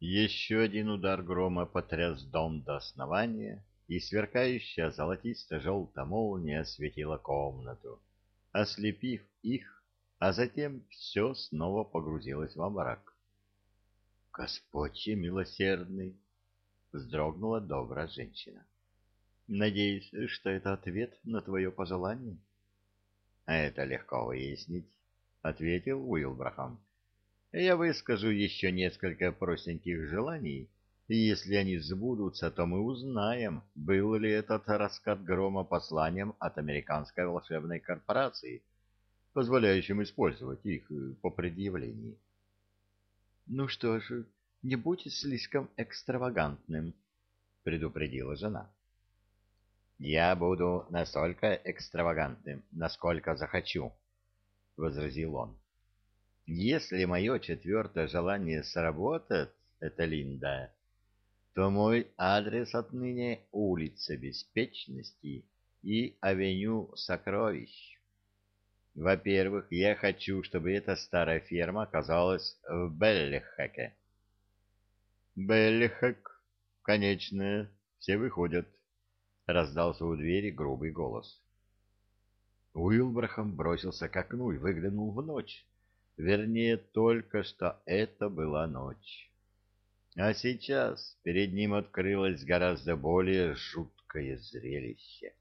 Еще один удар грома потряс дом до основания, и сверкающая золотисто-желтая молния осветила комнату, ослепив их, а затем все снова погрузилось во мрак. «Господь милосердный!» — вздрогнула добрая женщина. «Надеюсь, что это ответ на твое пожелание?» «Это легко выяснить», — ответил Уилбрахам. «Я выскажу еще несколько простеньких желаний, и если они сбудутся, то мы узнаем, был ли этот раскат грома посланием от американской волшебной корпорации, позволяющим использовать их по предъявлении. — Ну что ж, не будь слишком экстравагантным, — предупредила жена. — Я буду настолько экстравагантным, насколько захочу, — возразил он. — Если мое четвертое желание сработает, это Линда, то мой адрес отныне улица Беспечности и авеню Сокровищ. Во-первых, я хочу, чтобы эта старая ферма оказалась в Беллихеке. Беллихек, конечно, все выходят, раздался у двери грубый голос. Уилбрахам бросился к окну и выглянул в ночь. Вернее, только что это была ночь. А сейчас перед ним открылось гораздо более жуткое зрелище.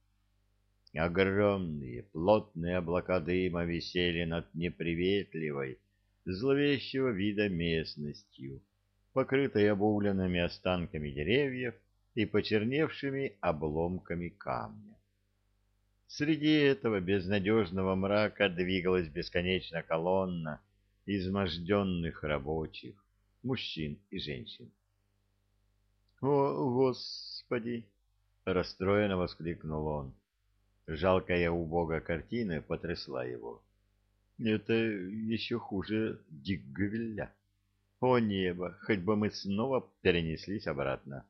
Огромные плотные облака дыма висели над неприветливой, зловещего вида местностью, покрытой обугленными останками деревьев и почерневшими обломками камня. Среди этого безнадежного мрака двигалась бесконечная колонна изможденных рабочих, мужчин и женщин. «О, Господи!» — расстроенно воскликнул он. Жалкая убогая картина потрясла его. «Это еще хуже Диггвеля. О небо, хоть бы мы снова перенеслись обратно!»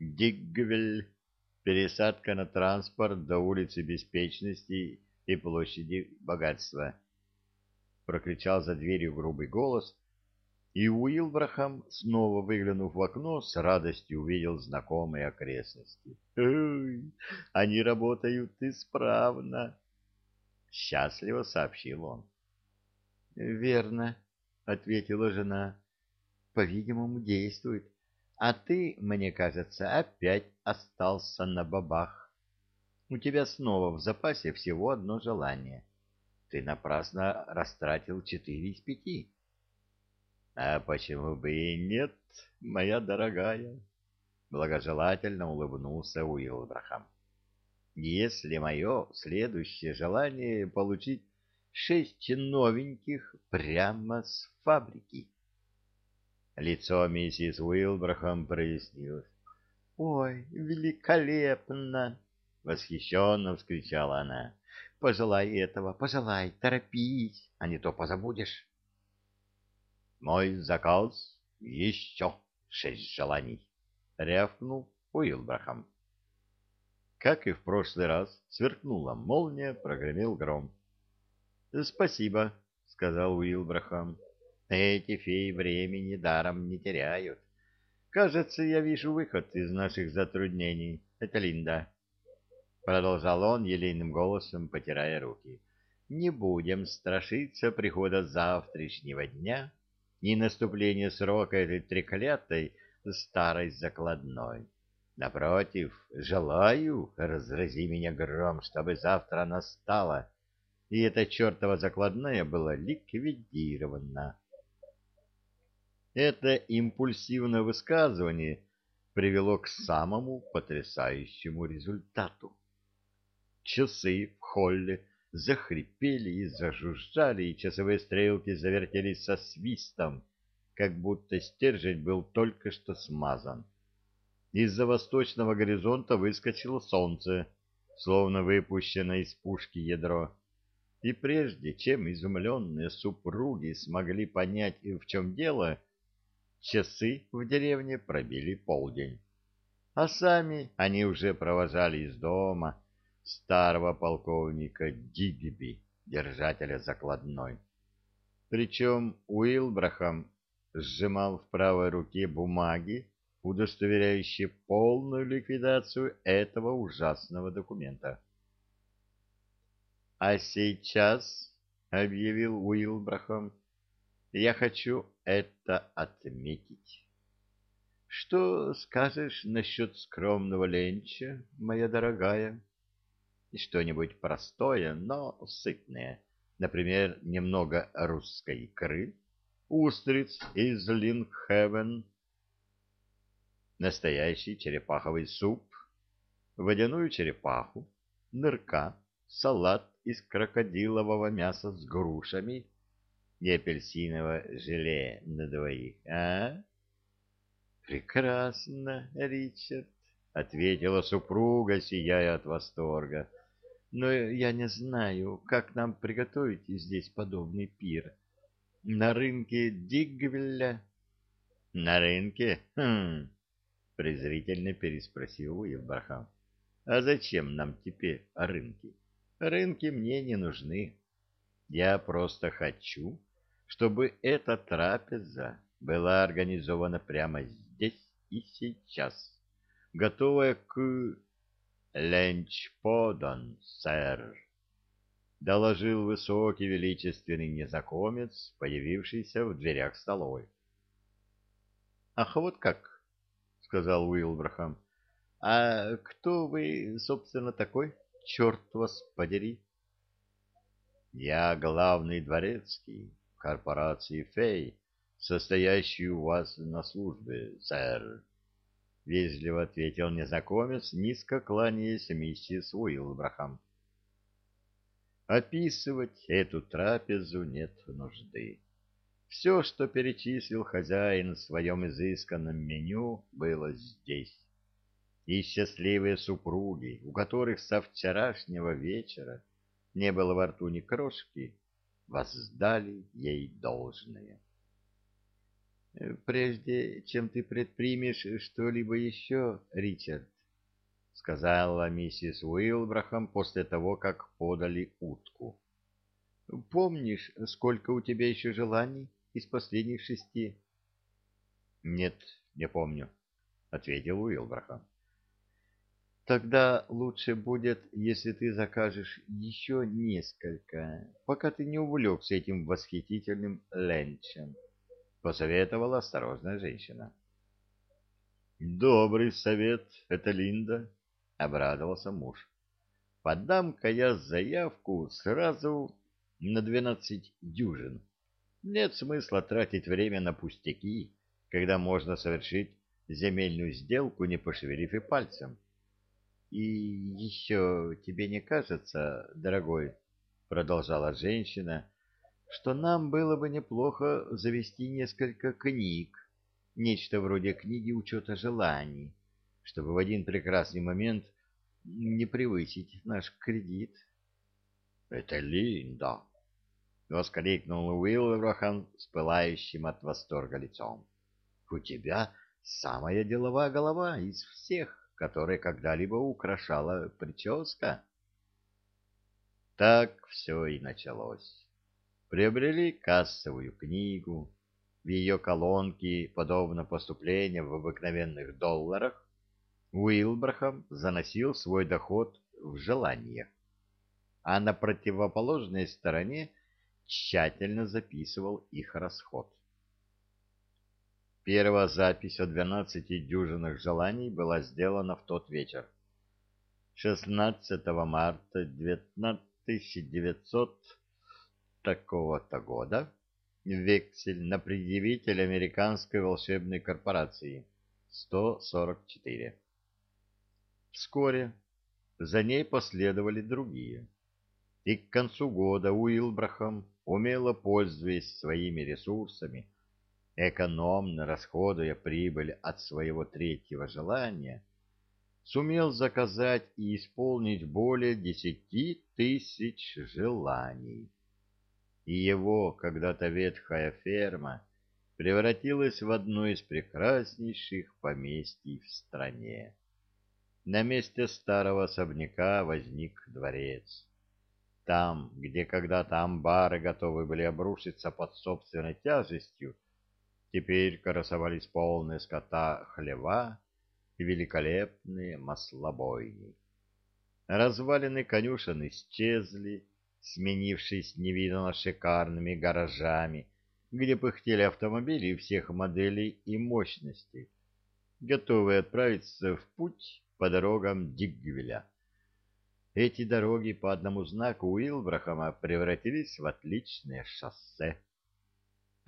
Диггвель — пересадка на транспорт до улицы Беспечности и площади Богатства. Прокричал за дверью грубый голос — и Уилбрахам, снова выглянув в окно, с радостью увидел знакомые окрестности. «Ой, они работают исправно!» — счастливо сообщил он. «Верно», — ответила жена. «По-видимому, действует. А ты, мне кажется, опять остался на бабах. У тебя снова в запасе всего одно желание. Ты напрасно растратил четыре из пяти». А почему бы и нет, моя дорогая? Благожелательно улыбнулся Уилбрахам. Если мое следующее желание получить шесть новеньких прямо с фабрики. Лицо миссис Уилбрахам прояснилось. «Ой, великолепно!» — восхищенно вскричала она. «Пожелай этого, пожелай, торопись, а не то позабудешь». Мой заказ — еще шесть желаний, — рявкнул Уилбрахам. Как и в прошлый раз, сверкнула молния, прогремел гром. — Спасибо, — сказал Уилбрахам. — Эти феи времени даром не теряют. Кажется, я вижу выход из наших затруднений. Это Линда. Продолжал он елейным голосом, потирая руки. Не будем страшиться прихода завтрашнего дня и наступление срока этой треклятой старой закладной. Напротив, желаю, разрази меня гром, чтобы завтра настало, и эта чертова закладная была ликвидирована. Это импульсивное высказывание привело к самому потрясающему результату. Часы в холле захрипели и зажужжали, и часовые стрелки завертелись со свистом, как будто стержень был только что смазан. Из-за восточного горизонта выскочило солнце, словно выпущенное из пушки ядро. И прежде чем изумленные супруги смогли понять, в чем дело, часы в деревне пробили полдень. А сами они уже провожали из дома, старого полковника Дигби, держателя закладной. Причем Уилбрахам сжимал в правой руке бумаги, удостоверяющие полную ликвидацию этого ужасного документа. «А сейчас», — объявил Уилбрахам, — «я хочу это отметить». «Что скажешь насчет скромного ленча, моя дорогая?» «Что-нибудь простое, но сытное» например, немного русской икры, устриц из Лингхевен, настоящий черепаховый суп, водяную черепаху, нырка, салат из крокодилового мяса с грушами и апельсиновое желе на двоих, а? Прекрасно, Ричард, ответила супруга, сияя от восторга но я не знаю, как нам приготовить здесь подобный пир. На рынке Дигвеля... — На рынке? Хм... — презрительно переспросил Уилбрахам. — А зачем нам теперь рынки? Рынки мне не нужны. Я просто хочу, чтобы эта трапеза была организована прямо здесь и сейчас, готовая к Ленч подан, сэр, — доложил высокий величественный незнакомец, появившийся в дверях столовой. — Ах, вот как, — сказал Уилбрахам. — А кто вы, собственно, такой? Черт вас подери! — Я главный дворецкий корпорации «Фей», состоящий у вас на службе, сэр, — вежливо ответил незнакомец, низко кланяясь миссис Уилбрахам. Описывать эту трапезу нет нужды. Все, что перечислил хозяин в своем изысканном меню, было здесь. И счастливые супруги, у которых со вчерашнего вечера не было во рту ни крошки, воздали ей должное. «Прежде чем ты предпримешь что-либо еще, Ричард», — сказала миссис Уилбрахам после того, как подали утку. «Помнишь, сколько у тебя еще желаний из последних шести?» «Нет, не помню», — ответил Уилбрахам. «Тогда лучше будет, если ты закажешь еще несколько, пока ты не увлекся этим восхитительным ленчем». — посоветовала осторожная женщина. «Добрый совет, это Линда», — обрадовался муж. «Подам-ка я заявку сразу на двенадцать дюжин. Нет смысла тратить время на пустяки, когда можно совершить земельную сделку, не пошевелив и пальцем. И еще тебе не кажется, дорогой, — продолжала женщина, — что нам было бы неплохо завести несколько книг, нечто вроде книги учета желаний, чтобы в один прекрасный момент не превысить наш кредит. — Это Линда! — воскликнул Уилбрахан с пылающим от восторга лицом. — У тебя самая деловая голова из всех, которые когда-либо украшала прическа. Так все и началось приобрели кассовую книгу. В ее колонке, подобно поступлению в обыкновенных долларах, Уилбрахам заносил свой доход в желаниях, а на противоположной стороне тщательно записывал их расход. Первая запись о двенадцати дюжинах желаний была сделана в тот вечер. 16 марта 1900 такого-то года вексель на предъявитель американской волшебной корпорации 144. Вскоре за ней последовали другие. И к концу года Уилбрахам, умело пользуясь своими ресурсами, экономно расходуя прибыль от своего третьего желания, сумел заказать и исполнить более десяти тысяч желаний и его когда-то ветхая ферма превратилась в одно из прекраснейших поместий в стране. На месте старого особняка возник дворец. Там, где когда-то амбары готовы были обрушиться под собственной тяжестью, Теперь красовались полные скота хлева и великолепные маслобойни. Развалины конюшен исчезли, сменившись невиданно шикарными гаражами, где пыхтели автомобили всех моделей и мощностей, готовые отправиться в путь по дорогам Диггвеля. Эти дороги по одному знаку Уилбрахама превратились в отличное шоссе.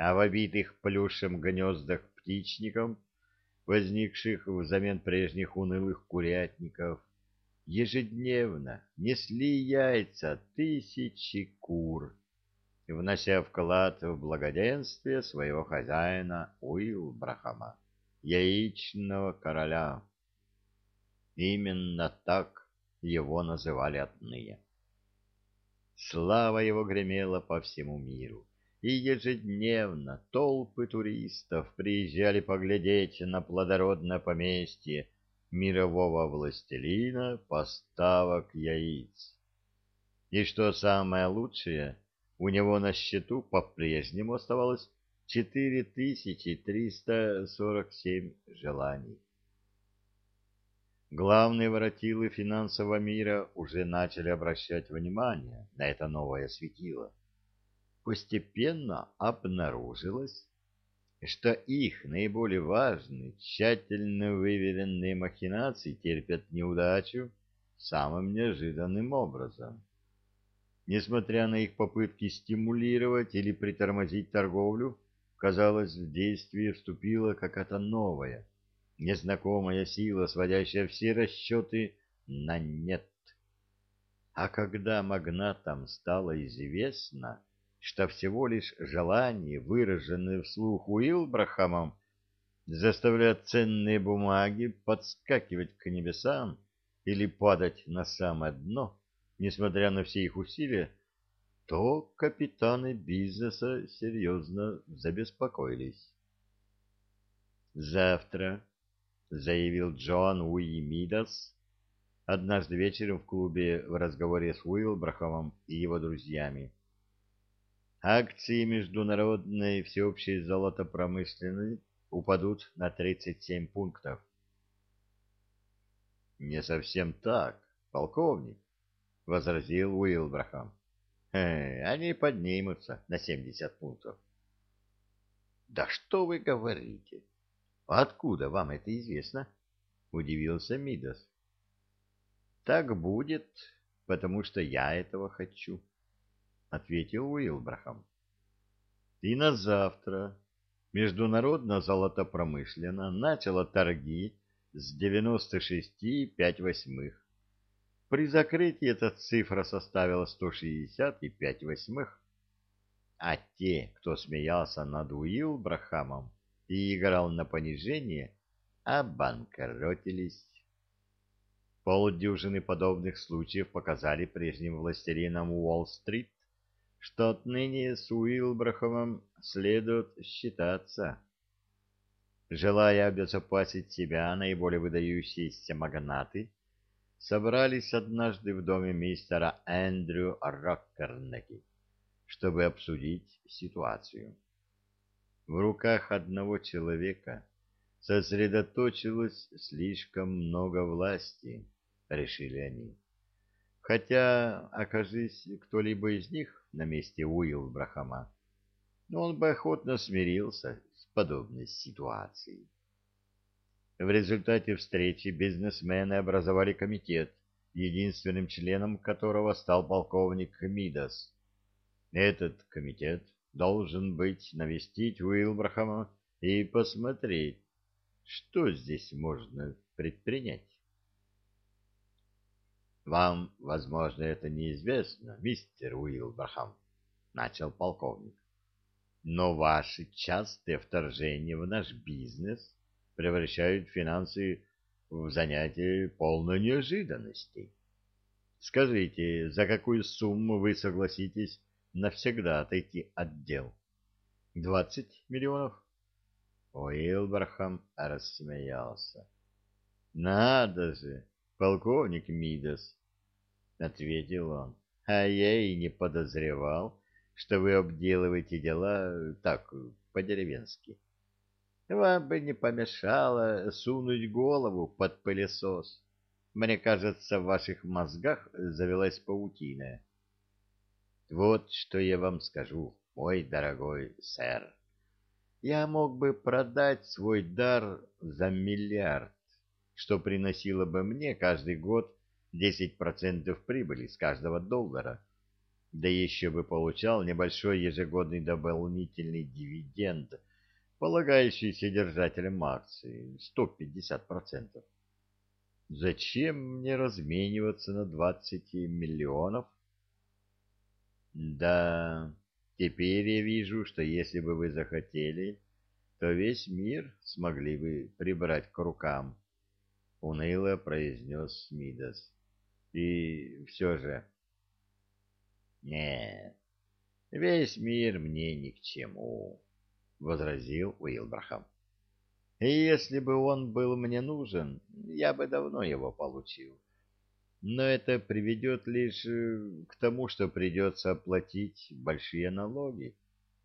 А в обитых плюшем гнездах птичников, возникших взамен прежних унылых курятников, ежедневно несли яйца тысячи кур, внося вклад в благоденствие своего хозяина Уилбрахама, яичного короля. Именно так его называли отныне. Слава его гремела по всему миру, и ежедневно толпы туристов приезжали поглядеть на плодородное поместье, мирового властелина поставок яиц. И что самое лучшее, у него на счету по-прежнему оставалось 4347 желаний. Главные воротилы финансового мира уже начали обращать внимание на это новое светило. Постепенно обнаружилось, что их наиболее важные, тщательно выверенные махинации терпят неудачу самым неожиданным образом. Несмотря на их попытки стимулировать или притормозить торговлю, казалось, в действие вступила какая-то новая, незнакомая сила, сводящая все расчеты на нет. А когда магнатам стало известно, что всего лишь желание, выраженное вслух Уилбрахамом, заставляет ценные бумаги подскакивать к небесам или падать на самое дно, несмотря на все их усилия, то капитаны бизнеса серьезно забеспокоились. «Завтра», — заявил Джоан Уимидас, однажды вечером в клубе в разговоре с Уилбрахамом и его друзьями, — Акции международной всеобщей золотопромышленной упадут на 37 пунктов. Не совсем так, полковник, возразил Уилбрахам. Э, они поднимутся на 70 пунктов. Да что вы говорите? Откуда вам это известно? удивился Мидас. Так будет, потому что я этого хочу. — ответил Уилбрахам. И на завтра международно золотопромышленно начала торги с 96,5 восьмых. При закрытии эта цифра составила 165 восьмых. А те, кто смеялся над Уилбрахамом и играл на понижение, обанкротились. Полдюжины подобных случаев показали прежним властелинам Уолл-стрит, что отныне с Уилбрахомом следует считаться. Желая обезопасить себя, наиболее выдающиеся магнаты собрались однажды в доме мистера Эндрю Роккернеки, чтобы обсудить ситуацию. В руках одного человека сосредоточилось слишком много власти, решили они. Хотя, окажись кто-либо из них на месте Уилбрахама, он бы охотно смирился с подобной ситуацией. В результате встречи бизнесмены образовали комитет, единственным членом которого стал полковник Мидас. Этот комитет должен быть навестить Уилбрахама и посмотреть, что здесь можно предпринять. Вам, возможно, это неизвестно, мистер Уилбрахам, начал полковник. Но ваши частые вторжения в наш бизнес превращают финансы в занятие полной неожиданностей. Скажите, за какую сумму вы согласитесь навсегда отойти от дел? Двадцать миллионов? Уилбрахам рассмеялся. Надо же, полковник Мидас, — ответил он. — А я и не подозревал, что вы обделываете дела так, по-деревенски. вам бы не помешало сунуть голову под пылесос. Мне кажется, в ваших мозгах завелась паутина. Вот что я вам скажу, мой дорогой сэр. Я мог бы продать свой дар за миллиард, что приносило бы мне каждый год 10% прибыли с каждого доллара, да еще бы получал небольшой ежегодный дополнительный дивиденд, полагающийся держателям акций 150%. Зачем мне размениваться на 20 миллионов? Да, теперь я вижу, что если бы вы захотели, то весь мир смогли бы прибрать к рукам, — уныло произнес Мидас. И все же... Нет, весь мир мне ни к чему, — возразил Уилбрахам. И если бы он был мне нужен, я бы давно его получил. Но это приведет лишь э, к тому, что придется оплатить большие налоги,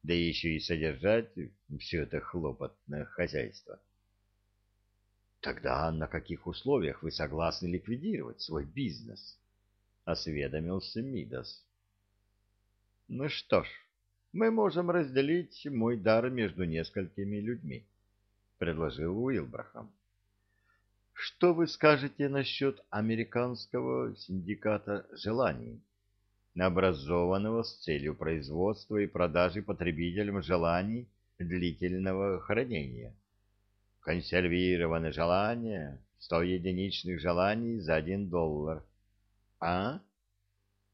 да еще и содержать все это хлопотное хозяйство. Тогда на каких условиях вы согласны ликвидировать свой бизнес? Осведомился Мидас. Ну что ж, мы можем разделить мой дар между несколькими людьми, предложил Уилбрахам. Что вы скажете насчет американского синдиката желаний, образованного с целью производства и продажи потребителям желаний длительного хранения? Консервированное желание, сто единичных желаний за один доллар. А?